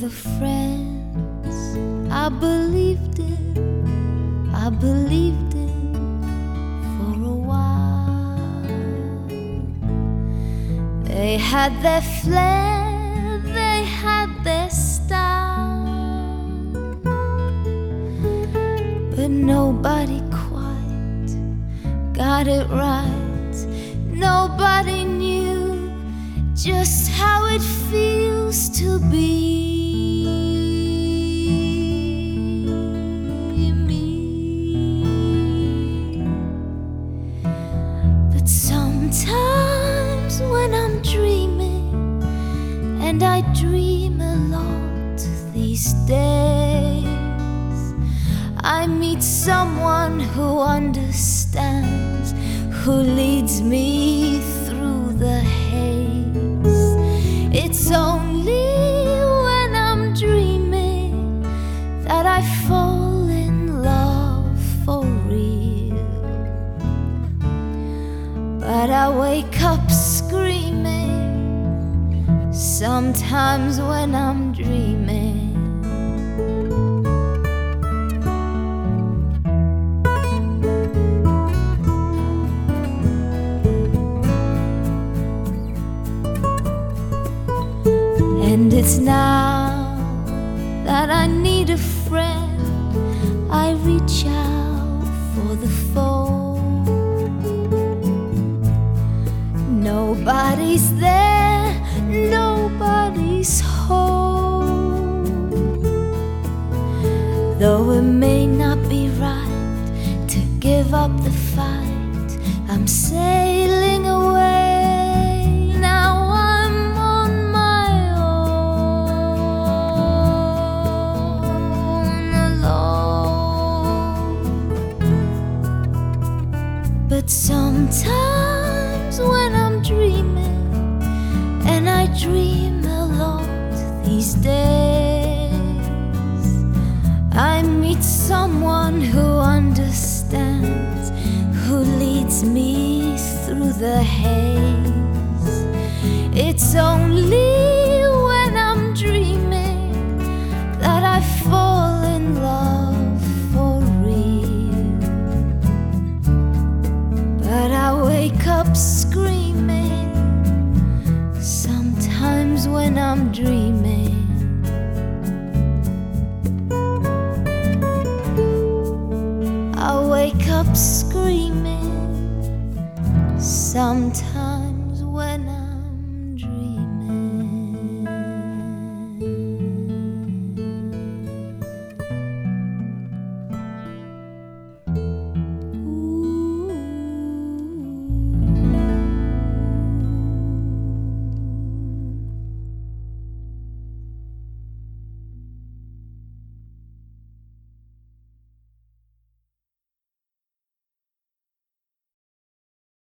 the friends I believed in, I believed in for a while. They had their flair, they had their style, but nobody quite got it right. Nobody knew just how it feels to be when I'm dreaming, and I dream a lot these days, I meet someone who understands, who leads me But I wake up screaming sometimes when I'm dreaming. And it's now that I need a friend. Nobody's there, nobody's home. Though it may not be right to give up the fight, I'm sailing away. Now I'm on my own alone. But sometimes Meet someone who understands, who leads me through the haze. It's only when I'm dreaming that I fall in love for real. But I wake up screaming sometimes when I'm dreaming. I wake up screaming sometimes